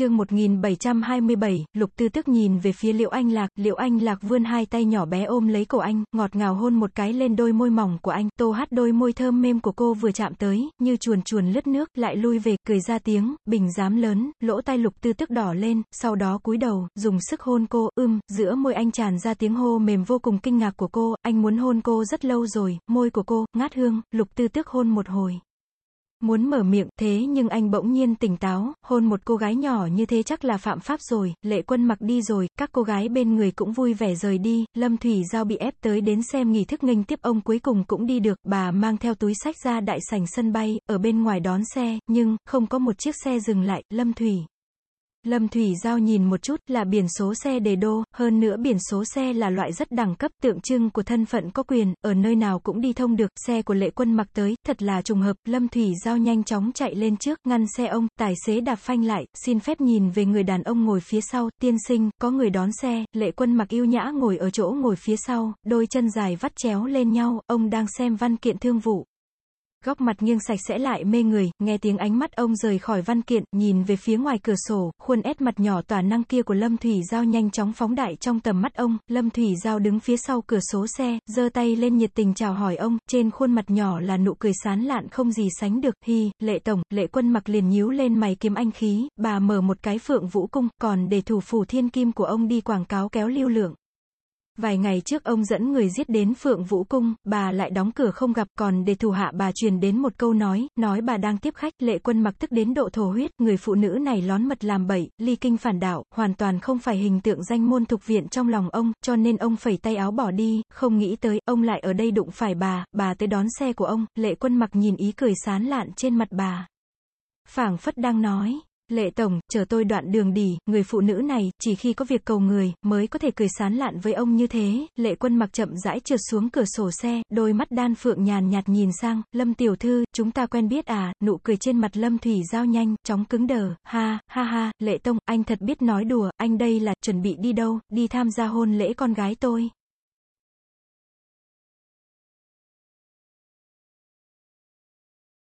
chương 1727, Lục Tư Tức nhìn về phía Liệu Anh Lạc, Liệu Anh Lạc vươn hai tay nhỏ bé ôm lấy cổ anh, ngọt ngào hôn một cái lên đôi môi mỏng của anh, tô hát đôi môi thơm mềm của cô vừa chạm tới, như chuồn chuồn lướt nước, lại lui về, cười ra tiếng, bình dám lớn, lỗ tai Lục Tư Tức đỏ lên, sau đó cúi đầu, dùng sức hôn cô, ưm, giữa môi anh tràn ra tiếng hô mềm vô cùng kinh ngạc của cô, anh muốn hôn cô rất lâu rồi, môi của cô, ngát hương, Lục Tư Tức hôn một hồi. Muốn mở miệng, thế nhưng anh bỗng nhiên tỉnh táo, hôn một cô gái nhỏ như thế chắc là phạm pháp rồi, lệ quân mặc đi rồi, các cô gái bên người cũng vui vẻ rời đi, Lâm Thủy Giao bị ép tới đến xem nghỉ thức nghênh tiếp ông cuối cùng cũng đi được, bà mang theo túi sách ra đại sảnh sân bay, ở bên ngoài đón xe, nhưng, không có một chiếc xe dừng lại, Lâm Thủy. Lâm Thủy Giao nhìn một chút là biển số xe đề đô, hơn nữa biển số xe là loại rất đẳng cấp tượng trưng của thân phận có quyền, ở nơi nào cũng đi thông được, xe của lệ quân mặc tới, thật là trùng hợp, Lâm Thủy Giao nhanh chóng chạy lên trước, ngăn xe ông, tài xế đạp phanh lại, xin phép nhìn về người đàn ông ngồi phía sau, tiên sinh, có người đón xe, lệ quân mặc yêu nhã ngồi ở chỗ ngồi phía sau, đôi chân dài vắt chéo lên nhau, ông đang xem văn kiện thương vụ. Góc mặt nghiêng sạch sẽ lại mê người, nghe tiếng ánh mắt ông rời khỏi văn kiện, nhìn về phía ngoài cửa sổ, khuôn ép mặt nhỏ tỏa năng kia của Lâm Thủy Giao nhanh chóng phóng đại trong tầm mắt ông, Lâm Thủy Giao đứng phía sau cửa số xe, giơ tay lên nhiệt tình chào hỏi ông, trên khuôn mặt nhỏ là nụ cười sán lạn không gì sánh được, hi, lệ tổng, lệ quân mặc liền nhíu lên mày kiếm anh khí, bà mở một cái phượng vũ cung, còn để thủ phủ thiên kim của ông đi quảng cáo kéo lưu lượng. Vài ngày trước ông dẫn người giết đến Phượng Vũ Cung, bà lại đóng cửa không gặp, còn để thủ hạ bà truyền đến một câu nói, nói bà đang tiếp khách, lệ quân mặc tức đến độ thổ huyết, người phụ nữ này lón mật làm bậy, ly kinh phản đạo, hoàn toàn không phải hình tượng danh môn thục viện trong lòng ông, cho nên ông phẩy tay áo bỏ đi, không nghĩ tới, ông lại ở đây đụng phải bà, bà tới đón xe của ông, lệ quân mặc nhìn ý cười sán lạn trên mặt bà. phảng phất đang nói. Lệ Tổng, chờ tôi đoạn đường đi, người phụ nữ này, chỉ khi có việc cầu người, mới có thể cười sán lạn với ông như thế, lệ quân mặc chậm rãi trượt xuống cửa sổ xe, đôi mắt đan phượng nhàn nhạt nhìn sang, Lâm Tiểu Thư, chúng ta quen biết à, nụ cười trên mặt Lâm Thủy giao nhanh, chóng cứng đờ, ha, ha ha, Lệ Tông, anh thật biết nói đùa, anh đây là, chuẩn bị đi đâu, đi tham gia hôn lễ con gái tôi.